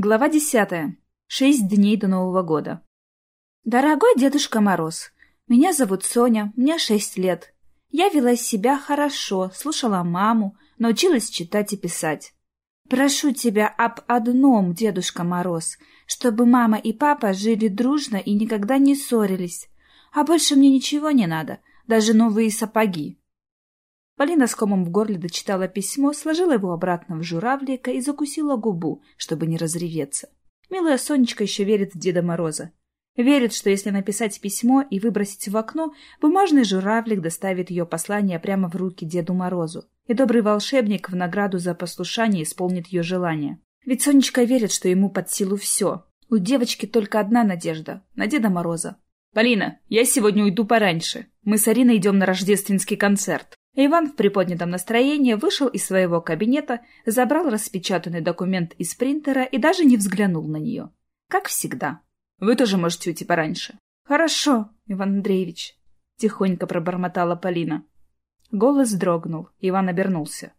Глава десятая. Шесть дней до Нового года. Дорогой Дедушка Мороз, меня зовут Соня, мне шесть лет. Я вела себя хорошо, слушала маму, научилась читать и писать. Прошу тебя об одном, Дедушка Мороз, чтобы мама и папа жили дружно и никогда не ссорились. А больше мне ничего не надо, даже новые сапоги. Полина с комом в горле дочитала письмо, сложила его обратно в журавлика и закусила губу, чтобы не разреветься. Милая Сонечка еще верит в Деда Мороза. Верит, что если написать письмо и выбросить в окно, бумажный журавлик доставит ее послание прямо в руки Деду Морозу, и добрый волшебник в награду за послушание исполнит ее желание. Ведь Сонечка верит, что ему под силу все. У девочки только одна надежда — на Деда Мороза. «Полина, я сегодня уйду пораньше. Мы с Ариной идем на рождественский концерт. Иван в приподнятом настроении вышел из своего кабинета, забрал распечатанный документ из принтера и даже не взглянул на нее. Как всегда. «Вы тоже можете уйти пораньше». «Хорошо, Иван Андреевич», — тихонько пробормотала Полина. Голос дрогнул, Иван обернулся.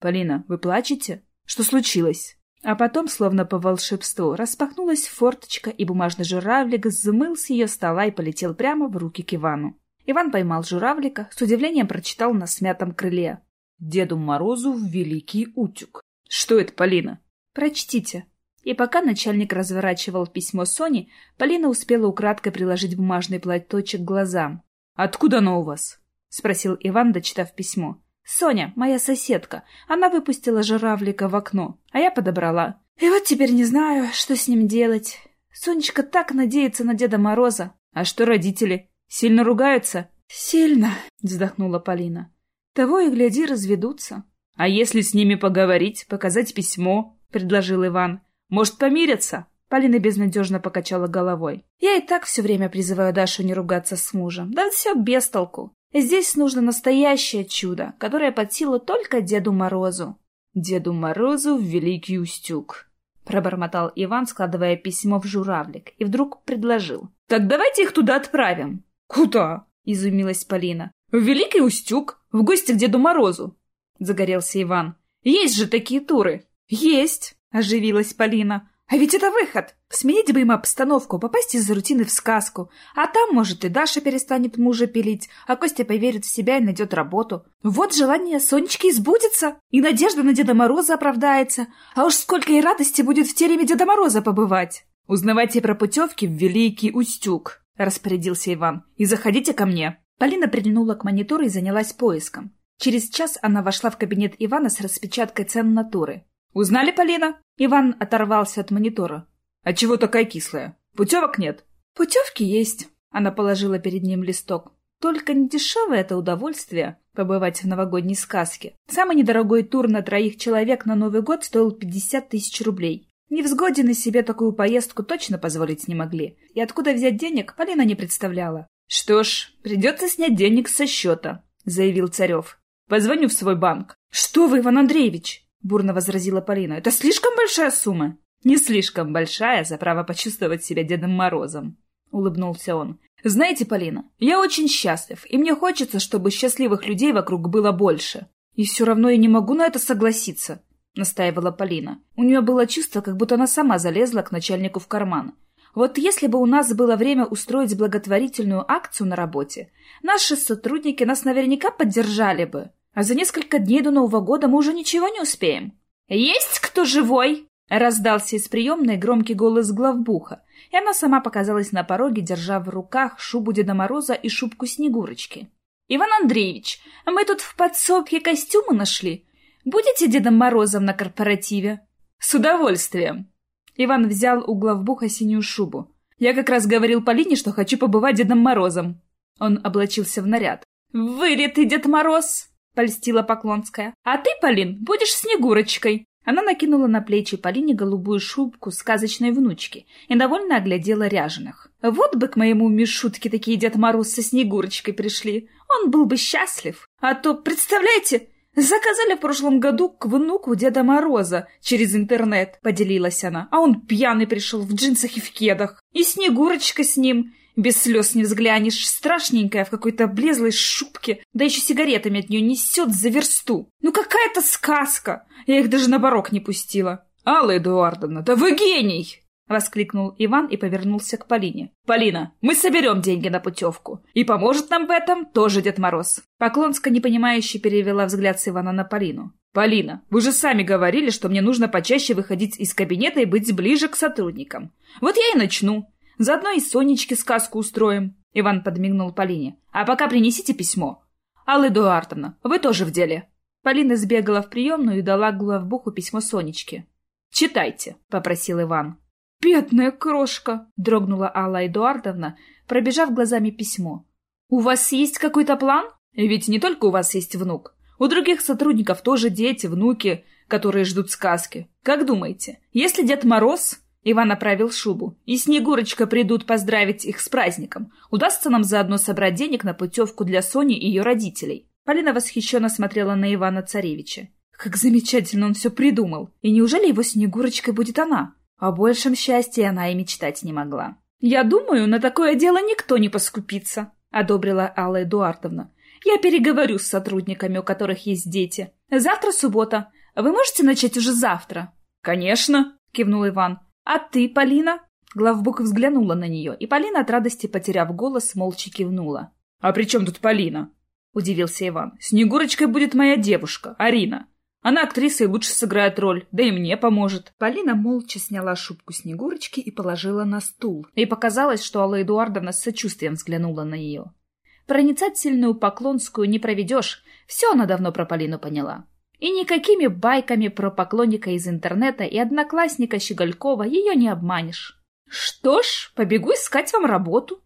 «Полина, вы плачете? Что случилось?» А потом, словно по волшебству, распахнулась форточка, и бумажный журавлик взмыл с ее стола и полетел прямо в руки к Ивану. Иван поймал журавлика, с удивлением прочитал на смятом крыле. «Деду Морозу в великий утюг». «Что это, Полина?» «Прочтите». И пока начальник разворачивал письмо Сони, Полина успела украдкой приложить бумажный платочек к глазам. «Откуда оно у вас?» — спросил Иван, дочитав письмо. «Соня, моя соседка. Она выпустила журавлика в окно, а я подобрала. И вот теперь не знаю, что с ним делать. Сонечка так надеется на Деда Мороза. А что родители? Сильно ругаются? Сильно, вздохнула Полина. Того и гляди, разведутся. А если с ними поговорить, показать письмо, предложил Иван. Может, помирятся? Полина безнадежно покачала головой. Я и так все время призываю Дашу не ругаться с мужем. Да все без толку. Здесь нужно настоящее чудо, которое под силу только Деду Морозу. Деду Морозу в Великий Устюг. Пробормотал Иван, складывая письмо в журавлик, и вдруг предложил. Так давайте их туда отправим. «Куда?» — изумилась Полина. «В Великий Устюг, в гости к Деду Морозу», — загорелся Иван. «Есть же такие туры!» «Есть!» — оживилась Полина. «А ведь это выход! Сменить бы им обстановку, попасть из рутины в сказку. А там, может, и Даша перестанет мужа пилить, а Костя поверит в себя и найдет работу. Вот желание Сонечки избудется, и надежда на Деда Мороза оправдается. А уж сколько и радости будет в тереме Деда Мороза побывать!» «Узнавайте про путевки в Великий Устюг», — распорядился Иван. «И заходите ко мне». Полина прильнула к монитору и занялась поиском. Через час она вошла в кабинет Ивана с распечаткой цен на туры. «Узнали, Полина?» Иван оторвался от монитора. «А чего такая кислая? Путевок нет?» «Путевки есть», — она положила перед ним листок. «Только не дешевое это удовольствие — побывать в новогодней сказке. Самый недорогой тур на троих человек на Новый год стоил 50 тысяч рублей. Невзгодины себе такую поездку точно позволить не могли, и откуда взять денег Полина не представляла. «Что ж, придется снять денег со счета», — заявил Царев. «Позвоню в свой банк». «Что вы, Иван Андреевич?» — бурно возразила Полина. «Это слишком большая сумма». «Не слишком большая за право почувствовать себя Дедом Морозом», — улыбнулся он. «Знаете, Полина, я очень счастлив, и мне хочется, чтобы счастливых людей вокруг было больше. И все равно я не могу на это согласиться. — настаивала Полина. У нее было чувство, как будто она сама залезла к начальнику в карман. Вот если бы у нас было время устроить благотворительную акцию на работе, наши сотрудники нас наверняка поддержали бы. А за несколько дней до Нового года мы уже ничего не успеем. «Есть кто живой?» — раздался из приемной громкий голос главбуха, и она сама показалась на пороге, держа в руках шубу Деда Мороза и шубку Снегурочки. «Иван Андреевич, мы тут в подсобке костюмы нашли. Будете Дедом Морозом на корпоративе?» «С удовольствием!» Иван взял у главбуха синюю шубу. «Я как раз говорил Полине, что хочу побывать Дедом Морозом». Он облачился в наряд. «Вырет Дед Мороз!» — польстила Поклонская. «А ты, Полин, будешь Снегурочкой!» Она накинула на плечи Полине голубую шубку сказочной внучки и довольно оглядела ряженых. «Вот бы к моему Мишутке такие Дед Мороз со Снегурочкой пришли! Он был бы счастлив! А то, представляете, «Заказали в прошлом году к внуку Деда Мороза через интернет», — поделилась она. «А он пьяный пришел в джинсах и в кедах. И Снегурочка с ним. Без слез не взглянешь, страшненькая, в какой-то облезлой шубке, да еще сигаретами от нее несет за версту. Ну какая-то сказка! Я их даже на барок не пустила». «Алла Эдуардовна, да вы гений!» — воскликнул Иван и повернулся к Полине. «Полина, мы соберем деньги на путевку. И поможет нам в этом тоже Дед Мороз». Поклонска непонимающе перевела взгляд с Ивана на Полину. «Полина, вы же сами говорили, что мне нужно почаще выходить из кабинета и быть ближе к сотрудникам. Вот я и начну. Заодно и Сонечке сказку устроим». Иван подмигнул Полине. «А пока принесите письмо. Алла Эдуардовна, вы тоже в деле». Полина сбегала в приемную и дала главбуху письмо Сонечке. «Читайте», — попросил Иван. «Бедная крошка!» — дрогнула Алла Эдуардовна, пробежав глазами письмо. «У вас есть какой-то план? Ведь не только у вас есть внук. У других сотрудников тоже дети, внуки, которые ждут сказки. Как думаете, если Дед Мороз...» Иван оправил шубу. «И Снегурочка придут поздравить их с праздником. Удастся нам заодно собрать денег на путевку для Сони и ее родителей». Полина восхищенно смотрела на Ивана Царевича. Как замечательно он все придумал. И неужели его Снегурочкой будет она? О большем счастье она и мечтать не могла. «Я думаю, на такое дело никто не поскупится», — одобрила Алла Эдуардовна. «Я переговорю с сотрудниками, у которых есть дети. Завтра суббота. Вы можете начать уже завтра?» «Конечно», — кивнул Иван. «А ты, Полина?» Главбук взглянула на нее, и Полина от радости, потеряв голос, молча кивнула. «А при чем тут Полина?» — удивился Иван. «Снегурочкой будет моя девушка, Арина. Она актриса и лучше сыграет роль, да и мне поможет. Полина молча сняла шубку Снегурочки и положила на стул. Ей показалось, что Алла Эдуардовна с сочувствием взглянула на нее. Проницательную Поклонскую не проведешь, все она давно про Полину поняла. И никакими байками про поклонника из интернета и одноклассника Щеголькова ее не обманешь. «Что ж, побегу искать вам работу».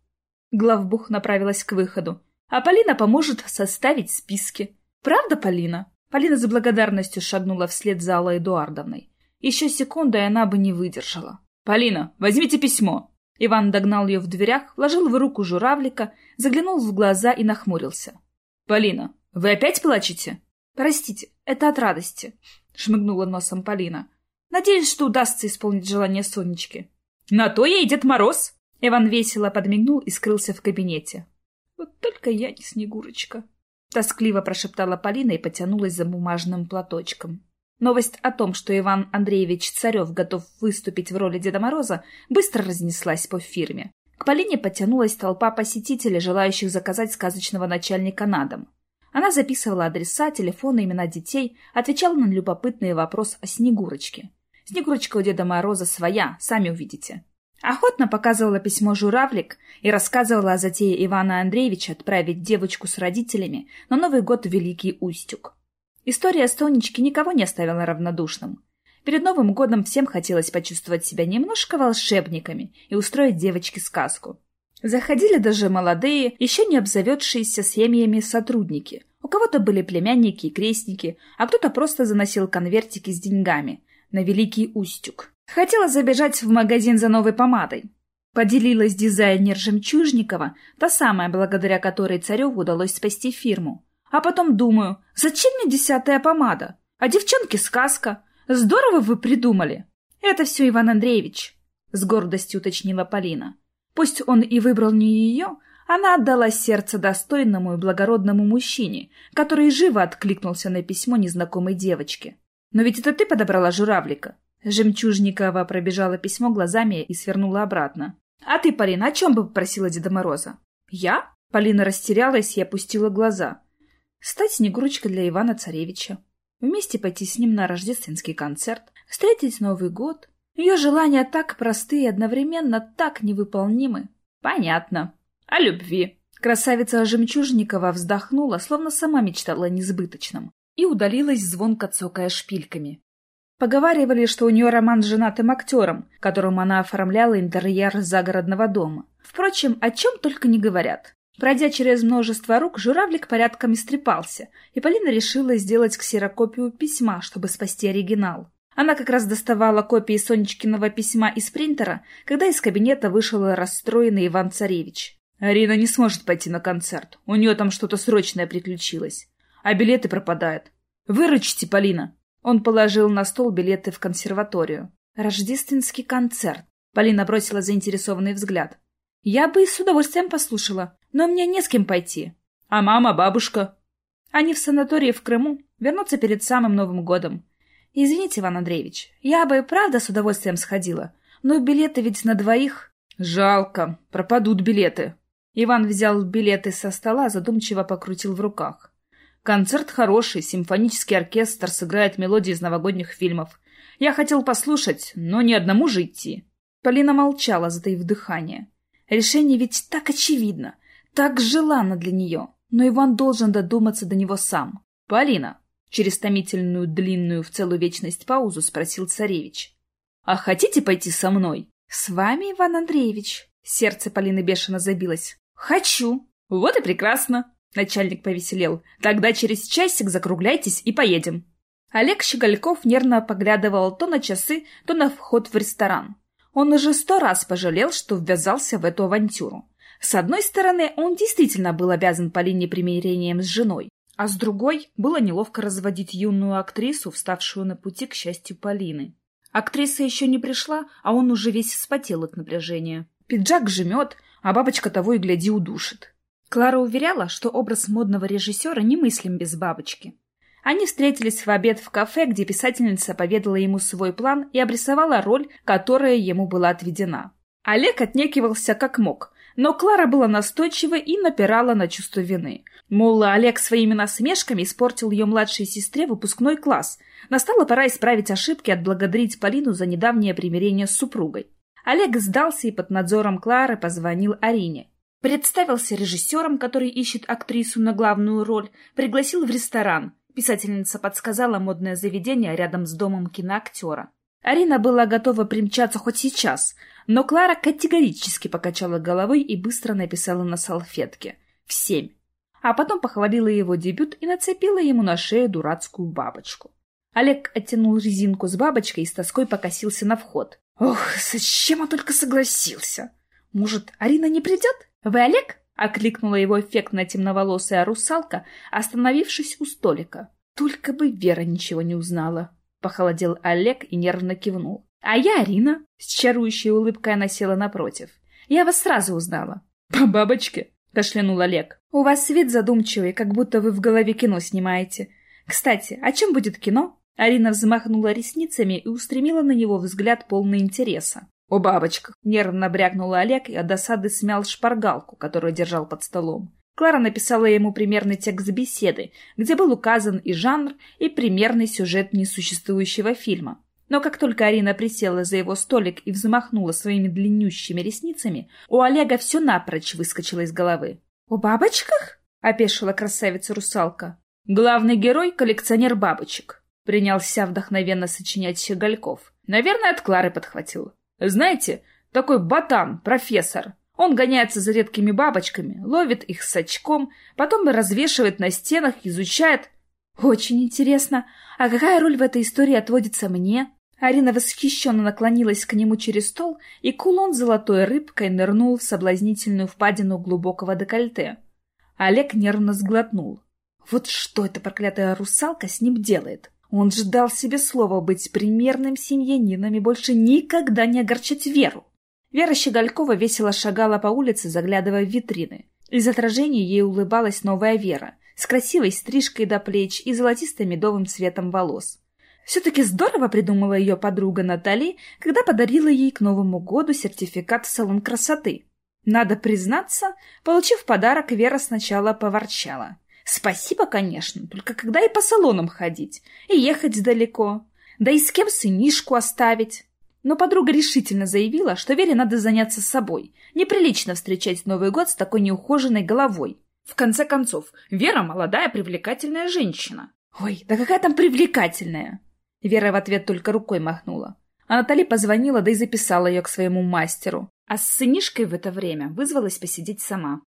Главбух направилась к выходу. «А Полина поможет составить списки. Правда, Полина?» Полина с благодарностью шагнула вслед за Аллой Эдуардовной. Еще секунда, и она бы не выдержала. «Полина, возьмите письмо!» Иван догнал ее в дверях, вложил в руку журавлика, заглянул в глаза и нахмурился. «Полина, вы опять плачете?» «Простите, это от радости», — шмыгнула носом Полина. «Надеюсь, что удастся исполнить желание Сонечки». «На то и Дед Мороз!» Иван весело подмигнул и скрылся в кабинете. «Вот только я не Снегурочка», Тоскливо прошептала Полина и потянулась за бумажным платочком. Новость о том, что Иван Андреевич Царев готов выступить в роли Деда Мороза, быстро разнеслась по фирме. К Полине потянулась толпа посетителей, желающих заказать сказочного начальника на дом. Она записывала адреса, телефоны, имена детей, отвечала на любопытные вопросы о Снегурочке. Снегурочка у Деда Мороза своя, сами увидите. Охотно показывала письмо журавлик и рассказывала о затее Ивана Андреевича отправить девочку с родителями на Новый год в Великий Устюг. История Сонечки никого не оставила равнодушным. Перед Новым годом всем хотелось почувствовать себя немножко волшебниками и устроить девочке сказку. Заходили даже молодые, еще не обзаведшиеся семьями сотрудники. У кого-то были племянники и крестники, а кто-то просто заносил конвертики с деньгами на Великий Устюг. Хотела забежать в магазин за новой помадой. Поделилась дизайнер Жемчужникова, та самая, благодаря которой Цареву удалось спасти фирму. А потом думаю, зачем мне десятая помада? А девчонки сказка. Здорово вы придумали. Это все Иван Андреевич, с гордостью уточнила Полина. Пусть он и выбрал не ее, она отдала сердце достойному и благородному мужчине, который живо откликнулся на письмо незнакомой девочки. Но ведь это ты подобрала журавлика. Жемчужникова пробежала письмо глазами и свернула обратно. «А ты, Полина, о чем бы попросила Деда Мороза?» «Я?» Полина растерялась и опустила глаза. «Стать Снегурочкой для Ивана Царевича. Вместе пойти с ним на рождественский концерт, встретить Новый год. Ее желания так просты и одновременно так невыполнимы». «Понятно. О любви». Красавица Жемчужникова вздохнула, словно сама мечтала о несбыточном, и удалилась звонко цокая шпильками. Поговаривали, что у нее роман с женатым актером, которым она оформляла интерьер загородного дома. Впрочем, о чем только не говорят. Пройдя через множество рук, журавлик порядком истрепался, и Полина решила сделать ксерокопию письма, чтобы спасти оригинал. Она как раз доставала копии Сонечкиного письма из принтера, когда из кабинета вышел расстроенный Иван Царевич. «Арина не сможет пойти на концерт. У нее там что-то срочное приключилось. А билеты пропадают. Выручите, Полина!» Он положил на стол билеты в консерваторию. Рождественский концерт. Полина бросила заинтересованный взгляд. Я бы с удовольствием послушала, но мне не с кем пойти. А мама, бабушка? Они в санатории в Крыму, вернутся перед самым Новым годом. «Извините, Иван Андреевич, я бы и правда с удовольствием сходила, но билеты ведь на двоих...» «Жалко, пропадут билеты». Иван взял билеты со стола, задумчиво покрутил в руках. «Концерт хороший, симфонический оркестр сыграет мелодии из новогодних фильмов. Я хотел послушать, но ни одному же идти». Полина молчала, затаив дыхание. Решение ведь так очевидно, так желанно для нее, но Иван должен додуматься до него сам. «Полина!» — через томительную длинную в целую вечность паузу спросил царевич. «А хотите пойти со мной?» «С вами, Иван Андреевич?» Сердце Полины бешено забилось. «Хочу!» «Вот и прекрасно!» Начальник повеселел. «Тогда через часик закругляйтесь и поедем». Олег Щегольков нервно поглядывал то на часы, то на вход в ресторан. Он уже сто раз пожалел, что ввязался в эту авантюру. С одной стороны, он действительно был обязан Полине примирением с женой, а с другой было неловко разводить юную актрису, вставшую на пути к счастью Полины. Актриса еще не пришла, а он уже весь вспотел от напряжения. Пиджак жмет, а бабочка того и гляди удушит. Клара уверяла, что образ модного режиссера немыслим без бабочки. Они встретились в обед в кафе, где писательница поведала ему свой план и обрисовала роль, которая ему была отведена. Олег отнекивался как мог, но Клара была настойчива и напирала на чувство вины. Мол, Олег своими насмешками испортил ее младшей сестре выпускной класс. Настала пора исправить ошибки и отблагодарить Полину за недавнее примирение с супругой. Олег сдался и под надзором Клары позвонил Арине. Представился режиссером, который ищет актрису на главную роль, пригласил в ресторан. Писательница подсказала модное заведение рядом с домом киноактера. Арина была готова примчаться хоть сейчас, но Клара категорически покачала головой и быстро написала на салфетке «в семь». А потом похвалила его дебют и нацепила ему на шею дурацкую бабочку. Олег оттянул резинку с бабочкой и с тоской покосился на вход. «Ох, зачем он только согласился? Может, Арина не придет? Вы Олег?» — окликнула его эффектная темноволосая русалка, остановившись у столика. «Только бы Вера ничего не узнала». Похолодел Олег и нервно кивнул. «А я Арина!» С чарующей улыбкой она села напротив. «Я вас сразу узнала». «По бабочке?» — кашлянул Олег. «У вас вид задумчивый, как будто вы в голове кино снимаете. Кстати, о чем будет кино?» Арина взмахнула ресницами и устремила на него взгляд полный интереса. «О бабочках!» — нервно брякнул Олег и от досады смял шпаргалку, которую держал под столом. Клара написала ему примерный текст беседы, где был указан и жанр, и примерный сюжет несуществующего фильма. Но как только Арина присела за его столик и взмахнула своими длиннющими ресницами, у Олега все напрочь выскочило из головы. «О бабочках?» — опешила красавица-русалка. «Главный герой — коллекционер бабочек», — принялся вдохновенно сочинять Щегольков. «Наверное, от Клары подхватил. Знаете, такой ботан, профессор, он гоняется за редкими бабочками, ловит их с очком, потом развешивает на стенах, изучает. Очень интересно. А какая роль в этой истории отводится мне? Арина восхищенно наклонилась к нему через стол, и кулон золотой рыбкой нырнул в соблазнительную впадину глубокого декольте. Олег нервно сглотнул. Вот что эта проклятая русалка с ним делает? Он ждал себе слова быть примерным семьянином и больше никогда не огорчать Веру. Вера Щеголькова весело шагала по улице, заглядывая в витрины. Из отражений ей улыбалась новая Вера, с красивой стрижкой до плеч и золотисто-медовым цветом волос. Все-таки здорово придумала ее подруга Натали, когда подарила ей к Новому году сертификат в салон красоты. Надо признаться, получив подарок, Вера сначала поворчала. Спасибо, конечно, только когда и по салонам ходить, и ехать далеко, да и с кем сынишку оставить. Но подруга решительно заявила, что Вере надо заняться собой. Неприлично встречать Новый год с такой неухоженной головой. В конце концов, Вера молодая привлекательная женщина. Ой, да какая там привлекательная! Вера в ответ только рукой махнула. А Натали позвонила, да и записала ее к своему мастеру. А с сынишкой в это время вызвалась посидеть сама.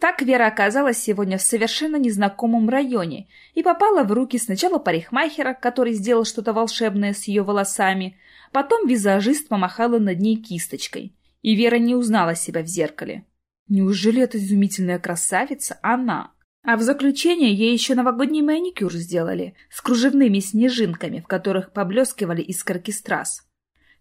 Так Вера оказалась сегодня в совершенно незнакомом районе и попала в руки сначала парикмахера, который сделал что-то волшебное с ее волосами, Потом визажист помахала над ней кисточкой, и Вера не узнала себя в зеркале. Неужели эта изумительная красавица она? А в заключение ей еще новогодний маникюр сделали с кружевными снежинками, в которых поблескивали искорки страз.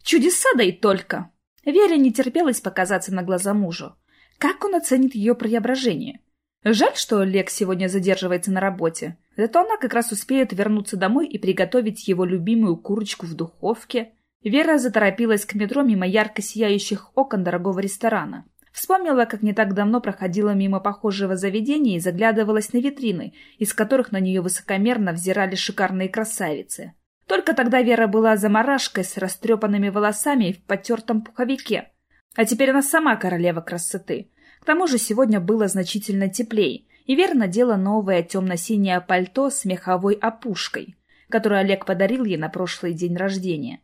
Чудеса да и только! Вере не терпелось показаться на глаза мужу. Как он оценит ее преображение? Жаль, что Олег сегодня задерживается на работе. Зато она как раз успеет вернуться домой и приготовить его любимую курочку в духовке. Вера заторопилась к метро мимо ярко сияющих окон дорогого ресторана. Вспомнила, как не так давно проходила мимо похожего заведения и заглядывалась на витрины, из которых на нее высокомерно взирали шикарные красавицы. Только тогда Вера была заморашкой с растрепанными волосами и в потертом пуховике. А теперь она сама королева красоты. К тому же сегодня было значительно теплее, и Вера надела новое темно-синее пальто с меховой опушкой, которое Олег подарил ей на прошлый день рождения.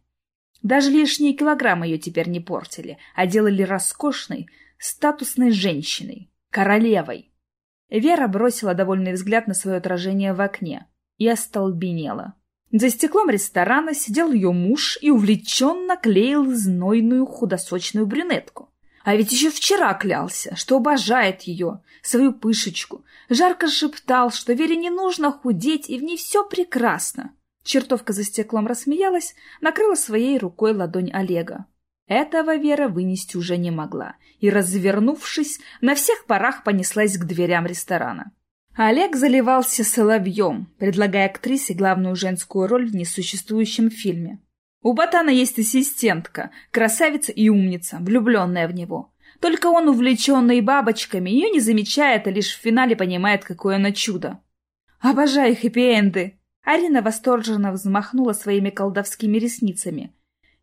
Даже лишние килограммы ее теперь не портили, а делали роскошной, статусной женщиной, королевой. Вера бросила довольный взгляд на свое отражение в окне и остолбенела. За стеклом ресторана сидел ее муж и увлеченно клеил знойную худосочную брюнетку. А ведь еще вчера клялся, что обожает ее, свою пышечку. Жарко шептал, что Вере не нужно худеть, и в ней все прекрасно. Чертовка за стеклом рассмеялась, накрыла своей рукой ладонь Олега. Этого Вера вынести уже не могла, и, развернувшись, на всех парах понеслась к дверям ресторана. Олег заливался соловьем, предлагая актрисе главную женскую роль в несуществующем фильме. У Ботана есть ассистентка, красавица и умница, влюбленная в него. Только он, увлеченный бабочками, ее не замечает, а лишь в финале понимает, какое она чудо. Обожаю хэппи-энды. Арина восторженно взмахнула своими колдовскими ресницами.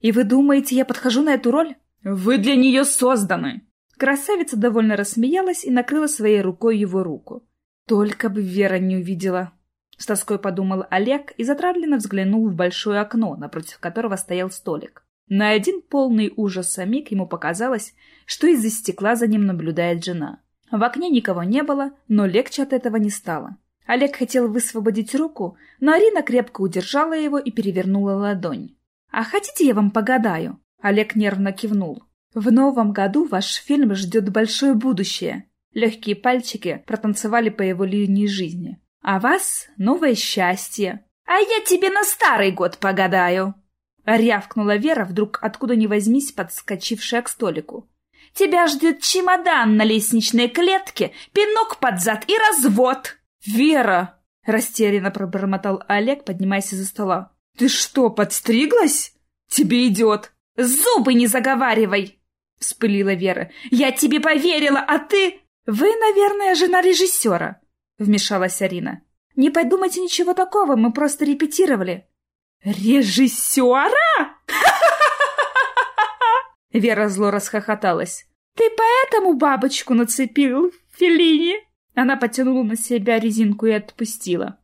«И вы думаете, я подхожу на эту роль?» «Вы для нее созданы!» Красавица довольно рассмеялась и накрыла своей рукой его руку. «Только бы Вера не увидела!» С тоской подумал Олег и затравленно взглянул в большое окно, напротив которого стоял столик. На один полный ужаса миг ему показалось, что из-за стекла за ним наблюдает жена. В окне никого не было, но легче от этого не стало. Олег хотел высвободить руку, но Арина крепко удержала его и перевернула ладонь. «А хотите, я вам погадаю?» Олег нервно кивнул. «В новом году ваш фильм ждет большое будущее». Легкие пальчики протанцевали по его линии жизни. «А вас новое счастье». «А я тебе на старый год погадаю!» Рявкнула Вера, вдруг откуда ни возьмись, подскочившая к столику. «Тебя ждет чемодан на лестничной клетке, пинок под зад и развод!» «Вера!» — растерянно пробормотал Олег, поднимаясь из-за стола. «Ты что, подстриглась? Тебе идет!» «Зубы не заговаривай!» — вспылила Вера. «Я тебе поверила, а ты...» «Вы, наверное, жена режиссера», — вмешалась Арина. «Не подумайте ничего такого, мы просто репетировали». «Режиссера?» Вера зло расхохоталась. «Ты поэтому бабочку нацепил, Феллини?» Она потянула на себя резинку и отпустила.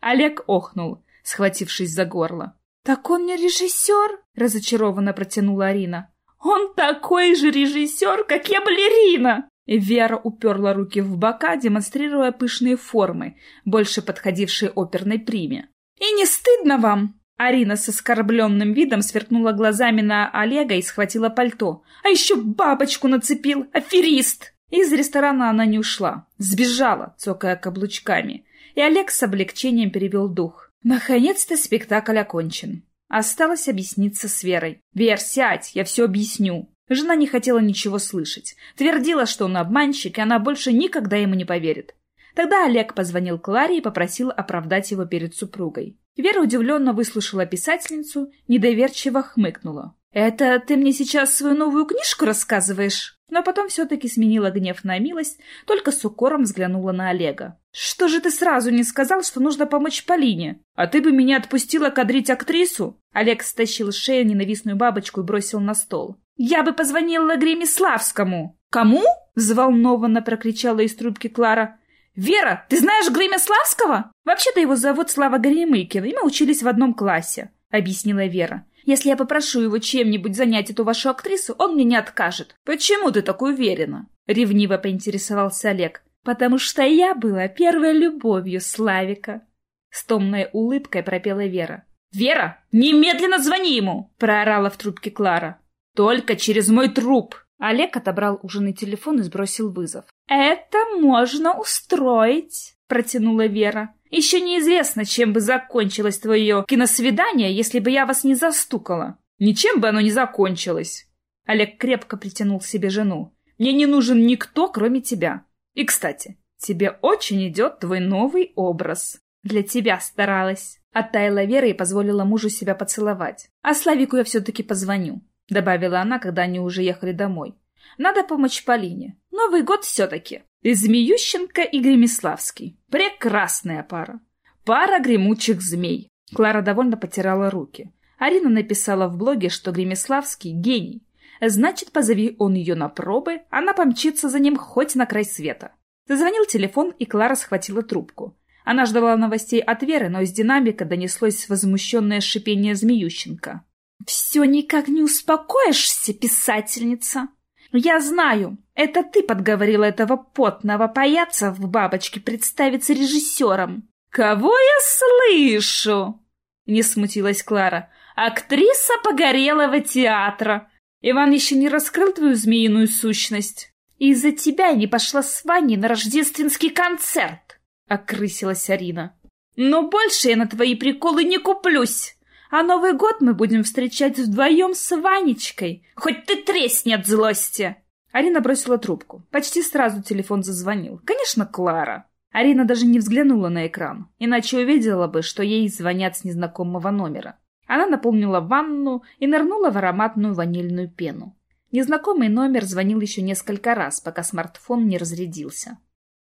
Олег охнул, схватившись за горло. «Так он не режиссер?» — разочарованно протянула Арина. «Он такой же режиссер, как я балерина!» Вера уперла руки в бока, демонстрируя пышные формы, больше подходившие оперной приме. «И не стыдно вам?» Арина с оскорбленным видом сверкнула глазами на Олега и схватила пальто. «А еще бабочку нацепил! Аферист!» Из ресторана она не ушла, сбежала, цокая каблучками. И Олег с облегчением перевел дух. Наконец-то спектакль окончен. Осталось объясниться с Верой. «Вер, сядь, я все объясню». Жена не хотела ничего слышать. Твердила, что он обманщик, и она больше никогда ему не поверит. Тогда Олег позвонил Кларе и попросил оправдать его перед супругой. Вера удивленно выслушала писательницу, недоверчиво хмыкнула. «Это ты мне сейчас свою новую книжку рассказываешь?» Но потом все-таки сменила гнев на милость, только с укором взглянула на Олега. «Что же ты сразу не сказал, что нужно помочь Полине? А ты бы меня отпустила кадрить актрису?» Олег стащил с шеи ненавистную бабочку и бросил на стол. «Я бы позвонила Гремиславскому!» «Кому?» — взволнованно прокричала из трубки Клара. «Вера, ты знаешь Гремиславского?» «Вообще-то его зовут Слава Горемыкин, и мы учились в одном классе», — объяснила Вера. Если я попрошу его чем-нибудь занять эту вашу актрису, он мне не откажет. Почему ты так уверена? Ревниво поинтересовался Олег. Потому что я была первой любовью Славика. С томной улыбкой пропела Вера. «Вера, немедленно звони ему!» — проорала в трубке Клара. «Только через мой труп!» Олег отобрал ужинный телефон и сбросил вызов. «Это можно устроить!» — протянула Вера. Еще неизвестно, чем бы закончилось твое киносвидание, если бы я вас не застукала. Ничем бы оно не закончилось. Олег крепко притянул к себе жену. Мне не нужен никто, кроме тебя. И, кстати, тебе очень идет твой новый образ. Для тебя старалась. Оттаяла Вера и позволила мужу себя поцеловать. А Славику я все-таки позвоню, добавила она, когда они уже ехали домой. Надо помочь Полине. Новый год все-таки. Змеющенко и Гремиславский. Прекрасная пара. Пара гремучих змей. Клара довольно потирала руки. Арина написала в блоге, что Гремиславский — гений. Значит, позови он ее на пробы, она помчится за ним хоть на край света. Зазвонил телефон, и Клара схватила трубку. Она ждала новостей от Веры, но из динамика донеслось возмущенное шипение Змеющенко. «Все никак не успокоишься, писательница!» «Я знаю, это ты подговорила этого потного паяца в бабочке представиться режиссером». «Кого я слышу?» — не смутилась Клара. «Актриса погорелого театра. Иван еще не раскрыл твою змеиную сущность. Из-за тебя не пошла с Ваней на рождественский концерт», — окрысилась Арина. «Но больше я на твои приколы не куплюсь. А Новый год мы будем встречать вдвоем с Ванечкой. Хоть ты тресни от злости!» Арина бросила трубку. Почти сразу телефон зазвонил. Конечно, Клара. Арина даже не взглянула на экран, иначе увидела бы, что ей звонят с незнакомого номера. Она наполнила ванну и нырнула в ароматную ванильную пену. Незнакомый номер звонил еще несколько раз, пока смартфон не разрядился.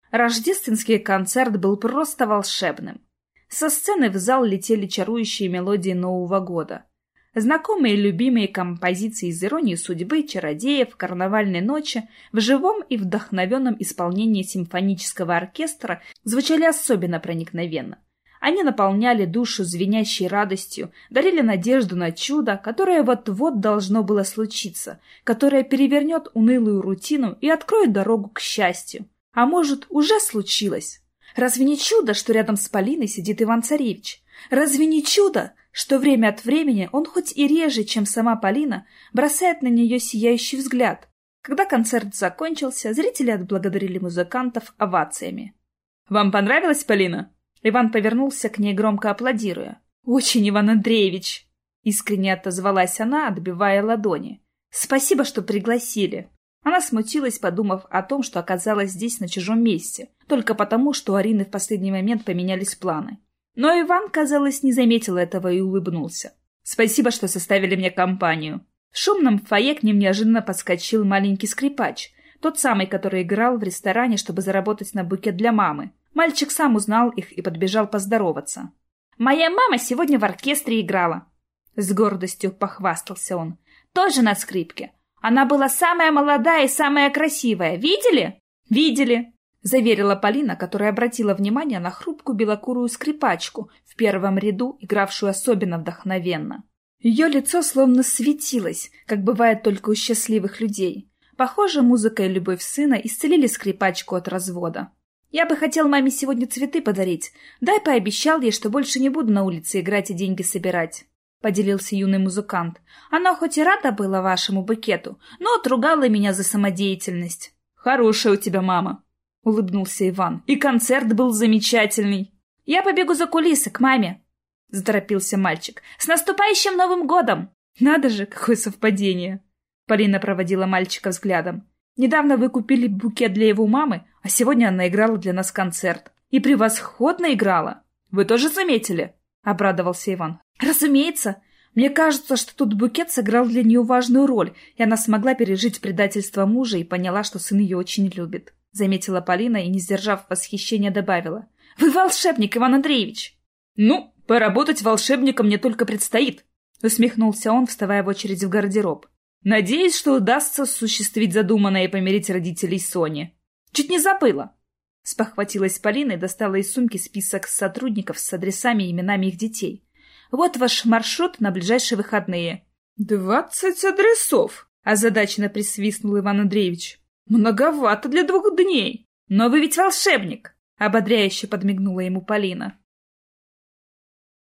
Рождественский концерт был просто волшебным. Со сцены в зал летели чарующие мелодии Нового года. Знакомые и любимые композиции из «Иронии судьбы», «Чародеев», «Карнавальной ночи» в живом и вдохновенном исполнении симфонического оркестра звучали особенно проникновенно. Они наполняли душу звенящей радостью, дарили надежду на чудо, которое вот-вот должно было случиться, которое перевернет унылую рутину и откроет дорогу к счастью. А может, уже случилось? Разве не чудо, что рядом с Полиной сидит Иван-Царевич? Разве не чудо, что время от времени он хоть и реже, чем сама Полина, бросает на нее сияющий взгляд. Когда концерт закончился, зрители отблагодарили музыкантов овациями. «Вам понравилось, Полина?» Иван повернулся к ней, громко аплодируя. «Очень, Иван Андреевич!» Искренне отозвалась она, отбивая ладони. «Спасибо, что пригласили!» Она смутилась, подумав о том, что оказалась здесь на чужом месте, только потому, что у Арины в последний момент поменялись планы. Но Иван, казалось, не заметил этого и улыбнулся. «Спасибо, что составили мне компанию». В шумном фойе к ним неожиданно подскочил маленький скрипач, тот самый, который играл в ресторане, чтобы заработать на букет для мамы. Мальчик сам узнал их и подбежал поздороваться. «Моя мама сегодня в оркестре играла!» С гордостью похвастался он. «Тоже на скрипке. Она была самая молодая и самая красивая. Видели?» «Видели!» — заверила Полина, которая обратила внимание на хрупкую белокурую скрипачку в первом ряду, игравшую особенно вдохновенно. Ее лицо словно светилось, как бывает только у счастливых людей. Похоже, музыка и любовь сына исцелили скрипачку от развода. «Я бы хотел маме сегодня цветы подарить. Дай пообещал ей, что больше не буду на улице играть и деньги собирать», — поделился юный музыкант. «Она хоть и рада была вашему букету, но отругала меня за самодеятельность». «Хорошая у тебя мама», — улыбнулся Иван. «И концерт был замечательный!» «Я побегу за кулисы, к маме!» — заторопился мальчик. «С наступающим Новым годом!» «Надо же, какое совпадение!» Полина проводила мальчика взглядом. «Недавно вы купили букет для его мамы, а сегодня она играла для нас концерт. И превосходно играла! Вы тоже заметили?» — обрадовался Иван. «Разумеется! Мне кажется, что тут букет сыграл для нее важную роль, и она смогла пережить предательство мужа и поняла, что сын ее очень любит. — заметила Полина и, не сдержав восхищения, добавила. «Вы волшебник, Иван Андреевич!» «Ну, поработать волшебником мне только предстоит», — усмехнулся он, вставая в очередь в гардероб. «Надеюсь, что удастся осуществить задуманное и помирить родителей Сони. Чуть не забыла». Спохватилась Полина и достала из сумки список сотрудников с адресами и именами их детей. «Вот ваш маршрут на ближайшие выходные». «Двадцать адресов!» — озадаченно присвистнул Иван Андреевич. «Многовато для двух дней. Но вы ведь волшебник!» — ободряюще подмигнула ему Полина.